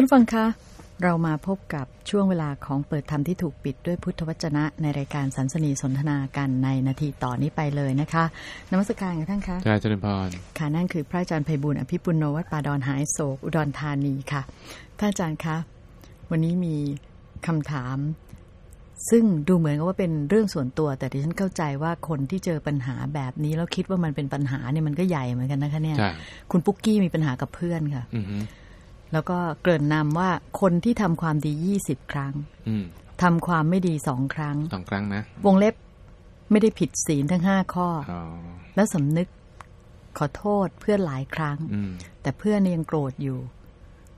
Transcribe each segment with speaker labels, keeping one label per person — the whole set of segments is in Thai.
Speaker 1: ท่านฟังคะ เรามาพบกับช่วงเวลาของเปิดธรรมที่ถูกปิดด้วยพุทธวจนะ ในรายการสันสนีสนทนากันในนาทีต่อนนี้ไปเลยนะคะนมัสการกับท่านคะ
Speaker 2: ใช่เจริญพร
Speaker 1: ค่ะนั่นคือพระอาจารย์ไพบุญอภิปุโนวัดป่าดอนหายโศกอุดรธานีค่ะท่านอาจารย์คะวันนี้มีคำถาม ซึ่งดูเหมือนกับว่าเป็นเรื่องส่วนตัว แต่ดิฉันเข้าใจว่าคนที่เจอปัญหาแบบนี้แล้วคิดว่ามันเป็นปัญหาเนี่ยมันก็ใหญ่เหมือนกันนะคะเนี่ย
Speaker 2: ใช่
Speaker 1: คุณปุ๊กกี้มีปัญหากับเพื่อนค่ะ
Speaker 2: อือฮึ
Speaker 1: แล้วก็เกริ่นนำว่าคนที่ทำความดียี่สิบครั้ง
Speaker 2: อืม
Speaker 1: ทำความไม่ดีสองครั้ง
Speaker 2: สองครั้งนะ
Speaker 1: วงเล็บไม่ได้ผิดศีลทั้งห้าข้อ
Speaker 2: อ๋อ
Speaker 1: แล้วสำนึกขอโทษเพื่อนหลายครั้ง
Speaker 2: อืม
Speaker 1: แต่เพื่อนยังโกรธอยู่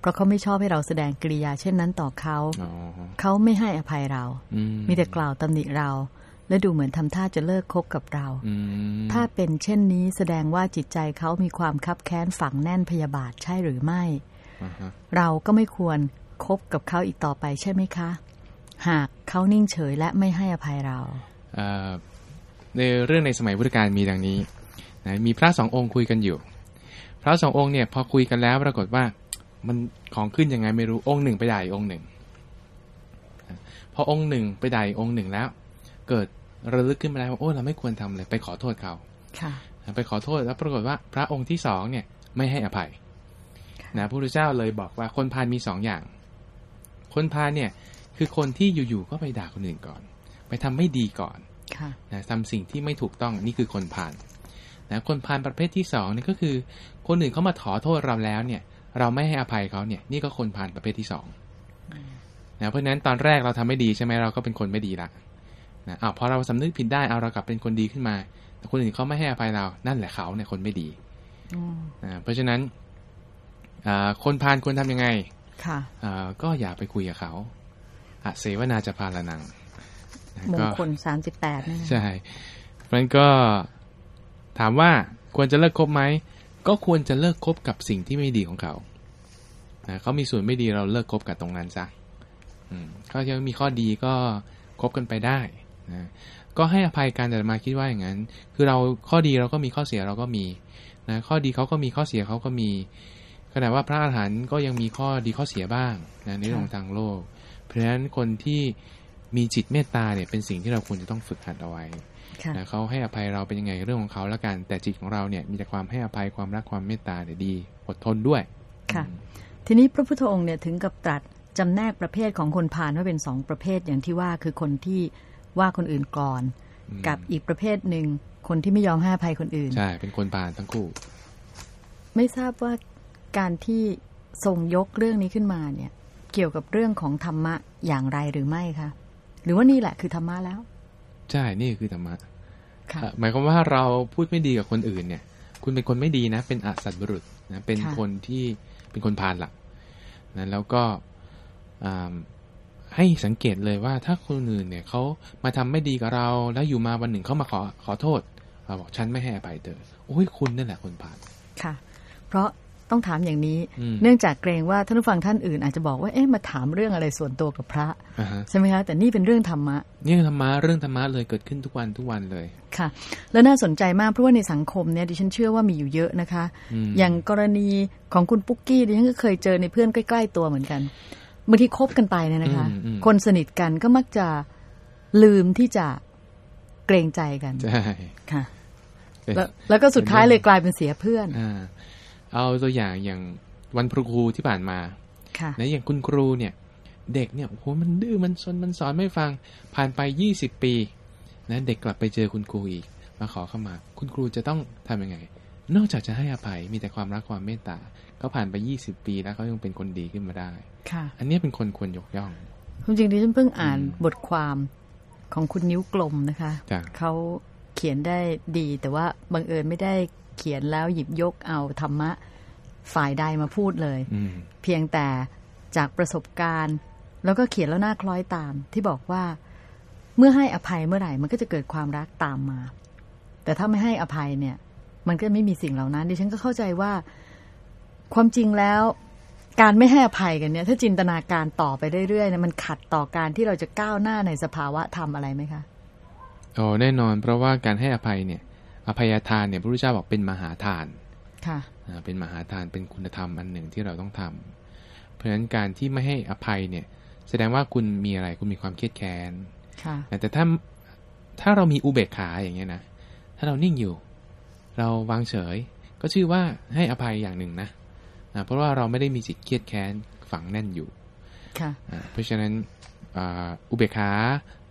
Speaker 1: เพราะเขาไม่ชอบให้เราแสดงกริยา เช่นนั้นต่อเขา
Speaker 2: อ๋อ
Speaker 1: เขาไม่ให้อภัยเรา
Speaker 2: อืม
Speaker 1: มีแต่กล่าวตำหนิเรา และดูเหมือนทำท่าจะเลิกคบกับเรา
Speaker 2: อืม
Speaker 1: ถ้าเป็นเช่นนี้แสดงว่าจิตใจเขามีความคับแค้นฝังแน่นพยาบาทใช่หรือไม่
Speaker 2: อ่าฮะ
Speaker 1: เราก็ไม่ควรคบกับเขาอีกต่อไปใช่ไหมคะ หากเขานิ่งเฉยและไม่ให้อภัยเรา
Speaker 2: เอ่อในเรื่องในสมัยพุทธกาลมีดังนี้นะมีพระสององค์คุยกันอยู่ พระสององค์เนี่ยพอคุยกันแล้วปรากฏว่ามันของขึ้นยังไงไม่รู้องค์หนึ่งไปด่าอีกองค์หนึ่งพอองค์หนึ่งไปด่าอีกองค์หนึ่งแล้ว เกิดระลึกขึ้นมาแล้วว่าโอ้เราไม่ควรทำเลยไปขอโทษเขา
Speaker 1: ค่ะ
Speaker 2: ไปขอโทษแล้วปรากฏว่าพระองค์ที่สองเนี่ยไม่ให้อภัย นะพระพุทธเจ้าเลยบอกว่าคนพาลมีสองอย่าง คนพาลเนี่ยคือคนที่อยู่ๆก็ไปด่าคนอื่นก่อน ไปทำไม่ดีก่อน
Speaker 1: ค่ะ
Speaker 2: นะทำสิ่งที่ไม่ถูกต้องนี่คือคนพาลนะคนพาลประเภทที่สองนี่ก็คือ คนอื่นเขามาขอโทษเราแล้วเนี่ย เราไม่ให้อภัยเขาเนี่ย นี่ก็คนพาลประเภทที่สองนะเพราะฉะนั้นตอนแรกเราทำไม่ดีใช่ไหมเราก็เป็นคนไม่ดีละนะอ้าวพอเราสำนึกผิดได้เอาเรากลับเป็นคนดีขึ้นมา แต่คนอื่นเขาไม่ให้อภัยเรานั่นแหละเขาเนี่ยคนไม่ดี
Speaker 1: อืม
Speaker 2: นะเพราะฉะนั้นอ่า คนพาลควรทำยังไง
Speaker 1: ค่ะ
Speaker 2: อ่าก็อย่าไปคุยกับเขาอะเสวนาจะพาละนังนะ
Speaker 1: มง
Speaker 2: ก็
Speaker 1: คลสามสิบแปดนี่นะ
Speaker 2: ใช่เพราะฉะนั้นก็ถามว่าควรจะเลิกคบไหม ก็ควรจะเลิกคบกับสิ่งที่ไม่ดีของเขานะเขามีส่วนไม่ดีเราเลิกคบกับตรงนั้นซะอืมเขายังมีข้อดีก็คบกันไปได้นะก็ให้อภัยกันแต่มาคิดว่าอย่างนั้น คือเราข้อดีเราก็มีข้อเสียเราก็มีนะข้อดีเขาก็มีข้อเสียเขาก็มี ขณะว่าพระอาหารหันต์ก็ยังมีข้อดีข้อเสียบ้างนะในเรื่องของทางโลก เพราะฉะนั้นคนที่มีจิตเมตตาเนี่ยเป็นสิ่งที่เราควรจะต้องฝึกหัดเอาไว้
Speaker 1: ค่ะ
Speaker 2: นะเขาให้อภัยเราเป็นยังไงเรื่องของเขาแล้วกัน แต่จิตของเราเนี่ยมีแต่ความให้อภัยความรักความเมตตาเนี่ยดีอดทนด้วย
Speaker 1: ค่ะ ทีนี้พระพุทธองค์เนี่ยถึงกับตรัสจำแนกประเภทของคนพาลว่าเป็นสองประเภทอย่างที่ว่าคือคนที่ว่าคนอื่นก่อน
Speaker 2: อืม
Speaker 1: กับอีกประเภทหนึ่งคนที่ไม่ยอมให้อภัยคนอื่น
Speaker 2: ใช่ เป็นคนผ่านทั้งคู่
Speaker 1: ไม่ทราบว่า การที่ทรงยกเรื่องนี้ขึ้นมาเนี่ย เกี่ยวกับเรื่องของธรรมะอย่างไรหรือไม่คะหรือว่านี่แหละคือธรรมะแล้ว
Speaker 2: ใช่นี่คือธรรมะ
Speaker 1: ค่ะ
Speaker 2: เอ่อหมายความว่าเราพูดไม่ดีกับคนอื่นเนี่ย คุณเป็นคนไม่ดีนะ เป็นอสัตบุรุษนะเป็น
Speaker 1: ค่ะ
Speaker 2: คนที่เป็นคนพาลหลักนะแล้วก็อ่าให้สังเกตเลยว่าถ้าคนอื่นเนี่ยเขามาทำไม่ดีกับเรา แล้วอยู่มาวันหนึ่งเขามาขอขอโทษเราบอกฉันไม่ให้อภัยเธอโอ้ยคุณนั่นแหละคนพาล
Speaker 1: ค่ะ เพราะ ต้องถามอย่างนี้
Speaker 2: อืม
Speaker 1: เนื่องจากเกรงว่าท่านผู้ฟังท่านอื่นอาจจะบอกว่าเอ๊ะมาถามเรื่องอะไรส่วนตัวกับพระ
Speaker 2: อ่าฮะ
Speaker 1: ใช่ไหมคะแต่นี่เป็นเรื่องธรรมะ
Speaker 2: นี่ธรรมะเรื่องธรรมะเลยเกิดขึ้นทุกวันทุกวันเลย
Speaker 1: ค่ะ แล้วน่าสนใจมากเพราะว่าในสังคมเนี่ยดิฉันเชื่อว่ามีอยู่เยอะนะคะ
Speaker 2: อืม
Speaker 1: อย่างกรณีของคุณปุ๊กกี้ดิฉันก็เคยเจอในเพื่อนใกล้ ๆ ตัวเหมือนกันบางทีคบกันไปเนี่ยนะคะ
Speaker 2: อืมอืม
Speaker 1: คนสนิทกันก็มักจะลืมที่จะเกรงใจกัน
Speaker 2: ใช่
Speaker 1: ค่ะ
Speaker 2: เป็น
Speaker 1: แล้วแล้วก็สุดท้ายเลยกลายเป็นเสียเพื่อน
Speaker 2: อ่า เอาตัวอย่างอย่างวันพระครูที่ผ่านมา
Speaker 1: ค่ะ
Speaker 2: นะอย่างคุณครูเนี่ย เด็กเนี่ยโอ้โหมันดื้อมันซนมันสอนไม่ฟัง ผ่านไป20ปีนะเด็กกลับไปเจอคุณครูอีก มาขอเข้ามา คุณครูจะต้องทำยังไง นอกจากจะให้อภัยมีแต่ความรักความเมตตาเขาผ่านไป20ปีแล้วเขายังเป็นคนดีขึ้นมาได้
Speaker 1: ค่ะ
Speaker 2: อันเนี้ยเป็นคนควรยกย่อง
Speaker 1: ความจริงดิฉันเพิ่งอ่าน
Speaker 2: อืม
Speaker 1: บทความของคุณนิ้วกลมนะคะ
Speaker 2: จ้ะ
Speaker 1: เขาเขียนได้ดีแต่ว่าบังเอิญไม่ได้ เขียนแล้วหยิบยกเอาธรรมะฝ่ายใดมาพูดเลย
Speaker 2: อืม
Speaker 1: เพียงแต่จากประสบการณ์ แล้วก็เขียนแล้วน่าคล้อยตาม ที่บอกว่าเมื่อให้อภัยเมื่อไหร่มันก็จะเกิดความรักตามมา แต่ถ้าไม่ให้อภัยเนี่ย มันก็ไม่มีสิ่งเหล่านั้น ดิฉันก็เข้าใจว่าความจริงแล้วการไม่ให้อภัยกันเนี่ย ถ้าจินตนาการต่อไปเรื่อยๆเนี่ยมันขัดต่อการที่เราจะก้าวหน้าในสภาวะธรรมอะไรไหมคะ
Speaker 2: โอ้แน่นอนเพราะว่าการให้อภัยเนี่ย อภัยทานเนี่ยพระพุทธเจ้าบอกเป็นมหาทาน
Speaker 1: ค่ะ
Speaker 2: อ่าเป็นมหาทานเป็นคุณธรรมอันหนึ่งที่เราต้องทำเพราะฉะนั้นการที่ไม่ให้อภัยเนี่ย แสดงว่าคุณมีอะไรคุณมีความเครียดแค้น
Speaker 1: ค่ะ
Speaker 2: แต่ถ้าถ้าเรามีอุเบกขาอย่างเงี้ยนะถ้าเรานิ่งอยู่ เราวางเฉย ก็ชื่อว่าให้อภัยอย่างหนึ่งนะอ่าเพราะว่าเราไม่ได้มีจิตเครียดแค้นฝังแน่นอยู่
Speaker 1: ค่ะ
Speaker 2: อ่าเพราะฉะนั้น อ่าอุเบกขา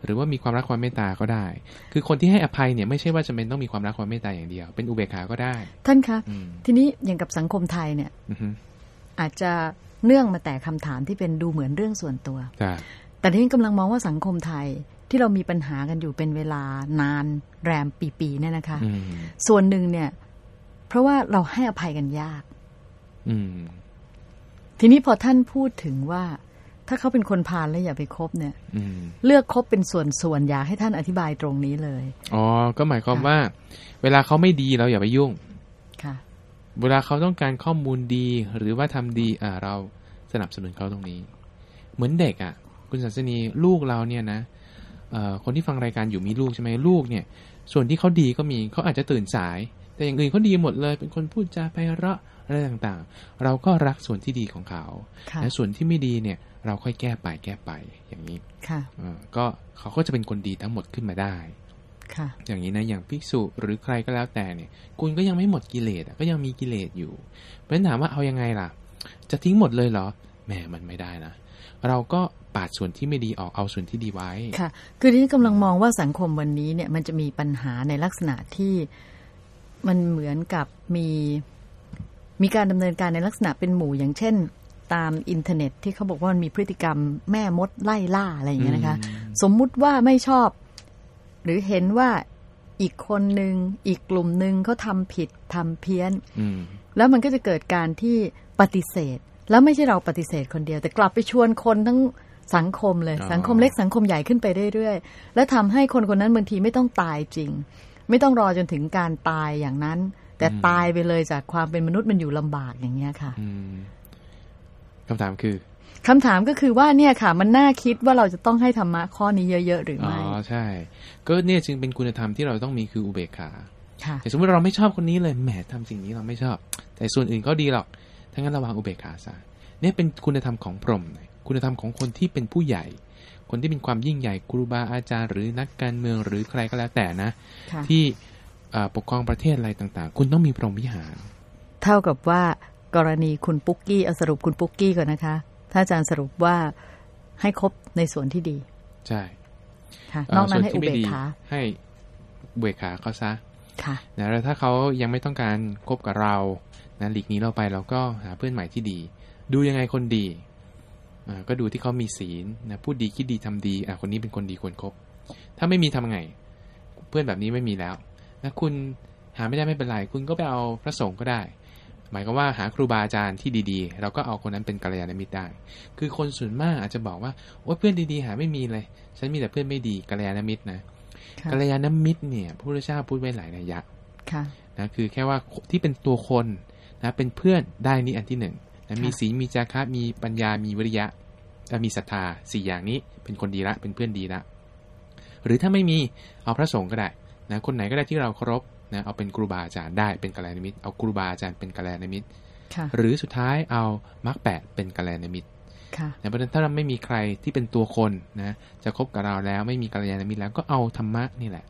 Speaker 2: หรือว่ามีความรักความเมตตาก็ได้ คือคนที่ให้อภัยเนี่ยไม่ใช่ว่าจะเป็นต้องมีความรักความเมตตาอย่างเดียว เป็นอุเบกขาก็ได้
Speaker 1: ท่านคะ
Speaker 2: อืม
Speaker 1: ทีนี้อย่างกับสังคมไทยเนี่ย
Speaker 2: อือฮึ
Speaker 1: อาจจะเนื่องมาแต่คำถามที่เป็นดูเหมือนเรื่องส่วนตัว
Speaker 2: จ้ะ
Speaker 1: แต่ที่นี้กำลังมองว่าสังคมไทยที่เรามีปัญหากันอยู่เป็นเวลานานแรมปีๆเนี่ยนะคะ
Speaker 2: อืม
Speaker 1: ส่วนหนึ่งเนี่ย เพราะว่าเราให้อภัยกันยาก
Speaker 2: อืม
Speaker 1: ทีนี้พอท่านพูดถึงว่า ถ้าเขาเป็นคนพาลแล้วอย่าไปคบเนี่ย
Speaker 2: อืม
Speaker 1: เลือกคบเป็นส่วนๆอยากให้ท่านอธิบายตรงนี้เลย
Speaker 2: อ๋อก็หมายความ
Speaker 1: ค่ะ
Speaker 2: ว่า เวลาเขาไม่ดีเราอย่าไปยุ่ง
Speaker 1: ค่ะ
Speaker 2: เวลาเขาต้องการข้อมูลดีหรือว่าทำดี อ่า เราสนับสนุนเขาตรงนี้ เหมือนเด็กอะ คุณสันสนีลูกเราเนี่ยนะเอ่อคนที่ฟังรายการอยู่มีลูกใช่ไหมลูกเนี่ย ส่วนที่เขาดีก็มีเขาอาจจะตื่นสาย แต่อย่างอื่นเขาดีหมดเลย เป็นคนพูดจาไพเราะ อะไรต่างๆ เราก็รักส่วนที่ดีของเขา
Speaker 1: ค่ะ
Speaker 2: และส่วนที่ไม่ดีเนี่ยเราค่อยแก้ไปแก้ไปอย่างนี้
Speaker 1: ค่ะ
Speaker 2: เออก็เขาก็จะเป็นคนดีทั้งหมดขึ้นมาได้
Speaker 1: ค่ะ
Speaker 2: อย่างนี้นะอย่างภิกษุหรือใครก็แล้วแต่เนี่ยคุณก็ยังไม่หมดกิเลสอะก็ยังมีกิเลสอยู่ เพราะฉะนั้นถามว่าเอายังไงล่ะ จะทิ้งหมดเลยเหรอแหมมันไม่ได้นะเราก็ปาดส่วนที่ไม่ดีออกเอาส่วนที่ดีไว้
Speaker 1: ค่ะ คือที่กำลังมองว่าสังคมวันนี้เนี่ยมันจะมีปัญหาในลักษณะที่มันเหมือนกับมี มีการดำเนินการในลักษณะเป็นหมู่อย่างเช่น ตามอินเทอร์เน็ต ที่เขาบอกว่ามันมีพฤติกรรมแม่มดไล่ล่าอะไรอย่างเงี้ยนะคะ
Speaker 2: อืม
Speaker 1: สมมุติว่าไม่ชอบ หรือเห็นว่าอีกคนหนึ่งอีกกลุ่มหนึ่งเขาทำผิดทำเพี้ยน
Speaker 2: อืม
Speaker 1: แล้วมันก็จะเกิดการที่ปฏิเสธ แล้วไม่ใช่เราปฏิเสธคนเดียว แต่กลับไปชวนคนทั้งสังคมเลย
Speaker 2: อ๋อ
Speaker 1: สังคมเล็กสังคมใหญ่ขึ้นไปเรื่อยๆ และทำให้คนคนนั้นบางทีไม่ต้องตายจริง ไม่ต้องรอจนถึงการตายอย่างนั้น แต่ตายไปเลยจากความเป็นมนุษย์มันอยู่ลำบากอย่างเงี้ยค่ะ
Speaker 2: อืมคำถามคือ
Speaker 1: คำถามก็คือว่าเนี่ยค่ะ มันน่าคิดว่าเราจะต้องให้ธรรมะข้อนี้เยอะๆหรือ
Speaker 2: อ๋อ
Speaker 1: ไม่
Speaker 2: ใช่ ก็เนี่ยจึงเป็นคุณธรรมที่เราต้องมีคืออุเบกขา
Speaker 1: ค่ะ
Speaker 2: แต่สมมติเราไม่ชอบคนนี้เลยแหมทำสิ่งนี้เราไม่ชอบ แต่ส่วนอื่นก็ดีหรอกทั้างนั้นระวังอุเบกขาซะเนี่ยเป็นคุณธรรมของพรหมคุณธรรมของคนที่เป็นผู้ใหญ่ คนที่เป็นความยิ่งใหญ่ครูบาอาจารย์ หรือนักการเมืองหรือใครก็แล้วแต่นะ
Speaker 1: ค่ะ
Speaker 2: ที่เอ่อ ปกครองประเทศอะไรต่างๆ คุณต้องมีพรหมวิหาร
Speaker 1: เท่ากับว่ากรณีคุณปุ๊กกี้เอาสรุปคุณปุ๊กกี้ก่อนนะคะ ถ้าอาจารย์สรุปว่าให้ครบในส่วนที่ดี
Speaker 2: ใช่
Speaker 1: ค่ะ
Speaker 2: เอ่อน
Speaker 1: อกนั้น
Speaker 2: ส่วน
Speaker 1: ให้
Speaker 2: ที่
Speaker 1: อุ
Speaker 2: ไม่
Speaker 1: เบก
Speaker 2: ดี
Speaker 1: ขา
Speaker 2: ให้อุเบกขาเขาซะ
Speaker 1: ค่ะ
Speaker 2: นะแล้วถ้าเขายังไม่ต้องการคบกับเรานะหลีกหนี้เราไปเราก็หาเพื่อนใหม่ที่ดี ดูยังไงคนดีอ่าก็ดูที่เขามีศีลนะพูดดีคิดดีทำดีอะคนนี้เป็นคนดีควรคบถ้าไม่มีทำไง เพื่อนแบบนี้ไม่มีแล้ว นะคุณหาไม่ได้ไม่เป็นไร คุณก็ไปเอาพระสงฆ์ก็ได้ หมายความว่าหาครูบาอาจารย์ที่ดีๆ เราก็เอาคนนั้นเป็นกัลยาณมิตรได้ คือคนส่วนมากอาจจะบอกว่าโอ้ยเพื่อนดีๆ หาไม่มีเลย ฉันมีแต่เพื่อนไม่ดีกัลยาณมิตรนะ
Speaker 1: ค่ะ
Speaker 2: กัลยาณมิตรเนี่ยพระพุทธเจ้าพูดไว้หลายนัยยะ
Speaker 1: ค่ะ
Speaker 2: นะคือแค่ว่าที่เป็นตัวคนนะเป็นเพื่อนได้นี่อันที่หนึ่งนะมีศีลมีจาคะมีปัญญามีวิริยะและมีศรัทธาสี่อย่างนี้เป็นคนดีละเป็นเพื่อนดีละหรือถ้าไม่มีเอาพระสงฆ์ก็ได้ นะคนไหนก็ได้ที่เราเคารพนะเอาเป็นครูบาอาจารย์ได้เป็นกัลยาณมิตรเอาครูบาอาจารย์เป็นกัลยาณมิตร
Speaker 1: ค่ะ
Speaker 2: หรือสุดท้ายเอามรรคแปดเป็นกัลยาณมิตร
Speaker 1: ค่ะ
Speaker 2: นะเพราะฉะนั้นถ้าเราไม่มีใครที่เป็นตัวคนนะจะคบกับเราแล้วไม่มีกัลยาณมิตรแล้วก็เอาธรรมะนี่แหละ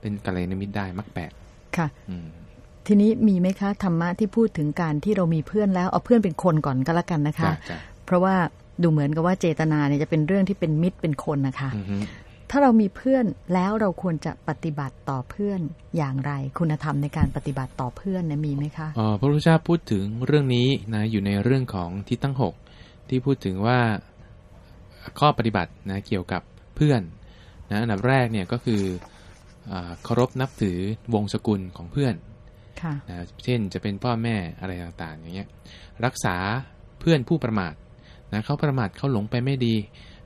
Speaker 2: เป็นกัลยาณมิตรได้มรรคแปด
Speaker 1: ค่ะ
Speaker 2: อืม
Speaker 1: ทีนี้มีไหมคะธรรมะที่พูดถึงการที่เรามีเพื่อนแล้วเอาเพื่อนเป็นคนก่อนก็แล้วกันนะคะ
Speaker 2: จ้ะจ้ะ
Speaker 1: เพราะว่าดูเหมือนกับว่าเจตนาเนี่ยจะเป็นเรื่องที่เป็นมิตรเป็นคนนะคะ
Speaker 2: อือฮึ
Speaker 1: ถ้าเรามีเพื่อนแล้วเราควรจะปฏิบัติต่อเพื่อนอย่างไร คุณธรรมในการปฏิบัติต่อเพื่อนเนี่ยมีไหมคะ
Speaker 2: เอ่อพระพุทธเจ้าพูดถึงเรื่องนี้นะอยู่ในเรื่องของที่ตั้งหกที่พูดถึงว่าข้อปฏิบัตินะเกี่ยวกับเพื่อนนะอันดับแรกเนี่ยก็คืออาเคารพนับถือวงศกุลของเพื่อน
Speaker 1: ค่ะ
Speaker 2: นะเช่นจะเป็นพ่อแม่อะไรต่างๆ อย่างเงี้ยรักษาเพื่อนผู้ประมาทนะเขาประมาทเขาหลงไปไม่ดี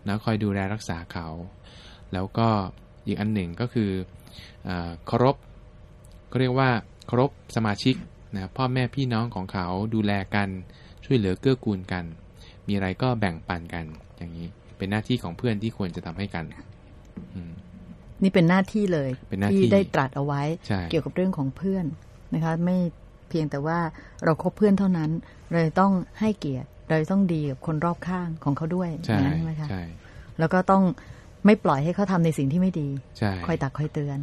Speaker 2: นะคอยดูแลรักษาเขา แล้วก็อีกอันหนึ่งก็คืออาเคารพก็เรียกว่าเคารพสมาชิกนะพ่อแม่พี่น้องของเขาดูแลกันช่วยเหลือเกื้อกูลกัน มีอะไรก็แบ่งปันกันอย่างนี้เป็นหน้าที่ของเพื่อนที่ควรจะทำให้กันอืม
Speaker 1: นี่เป็นหน้าที่เลย
Speaker 2: เป็นหน้าที่
Speaker 1: ที่ได้ตรัสเอาไว้
Speaker 2: ใช่
Speaker 1: เกี่ยวกับเรื่องของเพื่อนนะคะ ไม่เพียงแต่ว่าเราคบเพื่อนเท่านั้น เราต้องให้เกียรติเราต้องดีกับคนรอบข้างของเขาด้วย
Speaker 2: ใช่
Speaker 1: อย่างนั้นใช่ไหมคะ
Speaker 2: ใช่
Speaker 1: แล้วก็ต้อง ไม่ปล่อยให้เขาทำในสิ่งที่ไม่ดี
Speaker 2: ใช่
Speaker 1: คอยตักคอยเตือน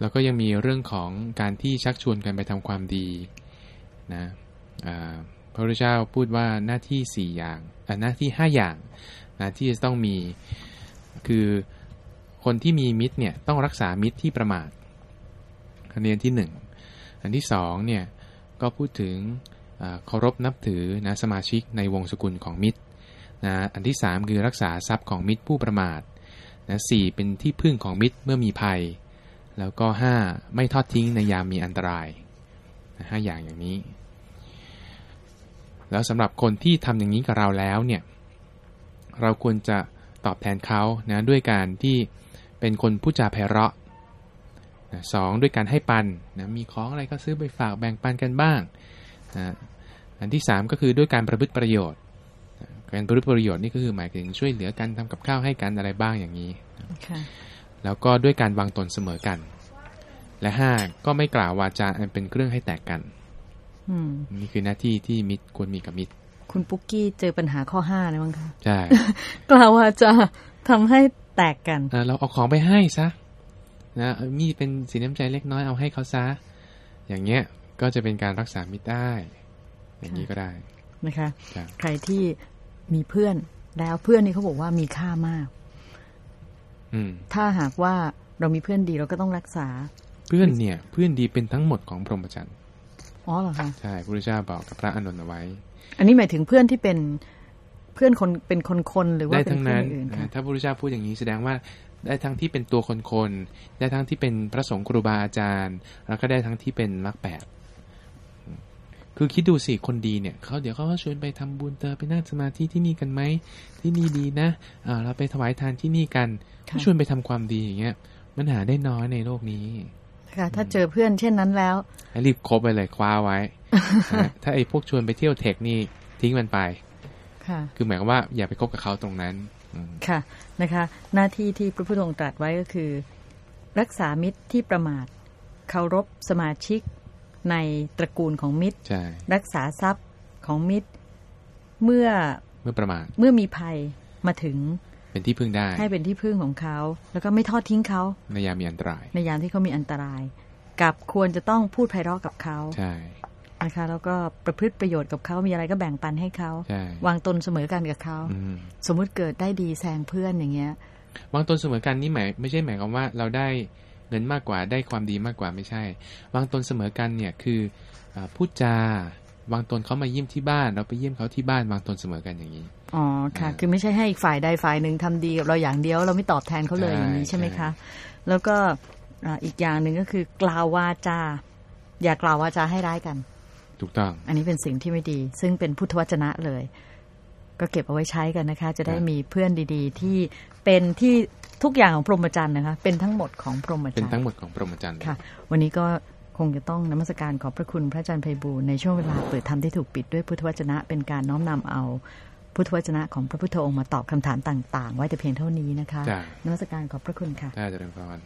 Speaker 2: แล้วก็ยังมีเรื่องของการที่ชักชวนกันไปทำความดีนะอ่าพระพุทธเจ้าพูดว่าหน้าที่สี่อย่างอ่าหน้าที่ห้าอย่างนะที่จะต้องมีคือคนที่มีมิตรเนี่ยต้องรักษามิตรที่ประมาทอันนี้อันที่หนึ่งอันที่สองเนี่ยก็พูดถึงอ่าเคารพนับถือนะสมาชิกในวงสกุลของมิตร นะอันที่สามคือรักษาทรัพย์ของมิตรผู้ประมาทนะสี่เป็นที่พึ่งของมิตรเมื่อมีภัย แล้วก็ห้าไม่ทอดทิ้งในยามมีอันตรายห้าอย่างอย่างนี้ แล้วสำหรับคนที่ทำอย่างนี้กับเราแล้วเนี่ยเราควรจะตอบแทนเขานะด้วยการที่เป็นคนพูดจาไพเราะนะสองด้วยการให้ปันนะมีของอะไรก็ซื้อไปฝากแบ่งปันกันบ้างนะอันที่สามก็คือด้วยการประพฤติประโยชน์ การประพฤติประโยชน์นี่ก็คือหมายถึงช่วยเหลือกันทำกับข้าวให้กันอะไรบ้างอย่างนี้
Speaker 1: ค่ะ
Speaker 2: แล้วก็ด้วยการวางตนเสมอกัน และห้าก็ไม่กล่าววาจาอันเป็นเครื่องให้แตกกัน
Speaker 1: อืม
Speaker 2: นี่คือหน้าที่ที่มิตรควรมีกับมิตร
Speaker 1: คุณปุ๊กกี้เจอปัญหาข้อห้านะมั้งคะ
Speaker 2: ใช่
Speaker 1: กล่าวว่าจะทำให้แตกกัน
Speaker 2: เอ่อเราเอาของไปให้ซะนะเออมีเป็นสีน้ำใจเล็กน้อยเอาให้เขาซะ อย่างเงี้ยก็จะเป็นการรักษามิตรได้ อย่างนี้ก็ได้
Speaker 1: นะคะ
Speaker 2: ครับ
Speaker 1: ใครที่ มีเพื่อน แล้วเพื่อนนี่เขาบอกว่ามีค่ามาก
Speaker 2: อืม
Speaker 1: ถ้าหากว่าเรามีเพื่อนดีเราก็ต้องรักษา
Speaker 2: เพื่อนเนี่ย เพื่อนดีเป็นทั้งหมดของพรหมจรรย์
Speaker 1: อ๋อเหรอคะ
Speaker 2: ใช่พระพุทธเจ้าบอกกับพระอานนท์เอาไว้
Speaker 1: อันนี้หมายถึงเพื่อนที่เป็นเพื่อนคนเป็นคนคนๆหรือว่า
Speaker 2: ได้
Speaker 1: เป็น
Speaker 2: ทั้ง
Speaker 1: เพื่อน
Speaker 2: นั้น
Speaker 1: อื่น
Speaker 2: นะ
Speaker 1: ค่ะ
Speaker 2: ถ้าพระพุทธเจ้าพูดอย่างนี้แสดงว่าได้ทั้งที่เป็นตัวคนคนๆได้ทั้งที่เป็นพระสงฆ์ครูบาอาจารย์ แล้วก็ได้ทั้งที่เป็นมรรคแปดอืม คือคิดดูสิคนดีเนี่ยเขาเดี๋ยวเขาก็ชวนไปทำบุญเตอไปนั่งสมาธิที่นี่กันไหมที่นี่ดีนะอ่าเราไปถวายทานที่นี่กันก็ชวนไปทำความดีอย่างเงี้ยมันหาได้น้อยในโลกนี้
Speaker 1: ค่ะถ้าเจอเพื่อนเช่นนั้นแล้ว
Speaker 2: ให้รีบคบไปเลยคว้าไว้นะถ้าไอ้พวกชวนไปเที่ยวเทคนี่ทิ้งมันไป
Speaker 1: ค่ะ
Speaker 2: คือหมายความว่าอย่าไปคบกับเขาตรงนั้นอืม
Speaker 1: ค่ะนะคะ หน้าที่ที่พระพุทธองค์ตรัสไว้ก็คือ รักษามิตรที่ประมาทเคารพสมาชิก ในตระกูลของมิตร
Speaker 2: ใช่
Speaker 1: รักษาทรัพย์ของมิตร เมื่อ
Speaker 2: เมื่อประมาท
Speaker 1: เมื่อมีภัยมาถึง
Speaker 2: เป็นที่พึ่งได้
Speaker 1: ให้เป็นที่พึ่งของเขา แล้วก็ไม่ทอดทิ้งเขา
Speaker 2: ในยามมีอันตราย
Speaker 1: ในยามที่เขามีอันตราย กับควรจะต้องพูดไพเราะกับเขา
Speaker 2: ใช่
Speaker 1: นะคะแล้วก็ประพฤติประโยชน์กับเขามีอะไรก็แบ่งปันให้เขา
Speaker 2: ใช่
Speaker 1: วางตนเสมอกันกับเขา
Speaker 2: อืม
Speaker 1: สมมุติเกิดได้ดีแซงเพื่อนอย่างเงี้ย
Speaker 2: วางตนเสมอกันนี่หมายไม่ใช่หมายความว่าเราได้ เงินมากกว่าได้ความดีมากกว่าไม่ใช่ วางตนเสมอกันเนี่ยคืออ่าพูดจาวางตนเขามาเยี่ยมที่บ้าน เราไปเยี่ยมเขาที่บ้านวางตนเสมอกันอย่างนี้
Speaker 1: อ๋อค่ะ
Speaker 2: อ่า
Speaker 1: คือไม่ใช่ให้อีกฝ่ายใดฝ่ายหนึ่งทำดีกับเราอย่างเดียว เราไม่ตอบแทนเขาเลย
Speaker 2: ใช่
Speaker 1: อย่างนี้ใช่ไหม
Speaker 2: ใช่
Speaker 1: คะ แล้วก็อ่าอีกอย่างหนึ่งก็คือกล่าววาจา อย่ากล่าววาจาให้ร้ายกัน
Speaker 2: ถูกต้อง
Speaker 1: อันนี้เป็นสิ่งที่ไม่ดี ซึ่งเป็นพุทธวจนะเลย ก็เก็บเอาไว้ใช้กันนะคะ จะได้
Speaker 2: ครับ
Speaker 1: มีเพื่อนดีๆ ที่เป็นที่ทุกอย่างของพรหมจรรย์นะคะ เป็นทั้งหมดของพรหมจรรย์
Speaker 2: เป็นทั้งหมดของพรหมจรรย์เลย
Speaker 1: ค่ะ วันนี้ก็คงจะต้องนมัสการขอบพระคุณพระอาจารย์ไพบูลย์ในช่วงเวลาเปิดธรรมที่ถูกปิดด้วยพุทธวจนะ เป็นการน้อมนำเอาพุทธวจนะของพระพุทธองค์มาตอบคำถามต่าง ๆ ไว้แต่เพียงเท่านี้นะคะ
Speaker 2: จ้าน
Speaker 1: มัสการขอบพระคุณค่ะ
Speaker 2: ได้เจริญพร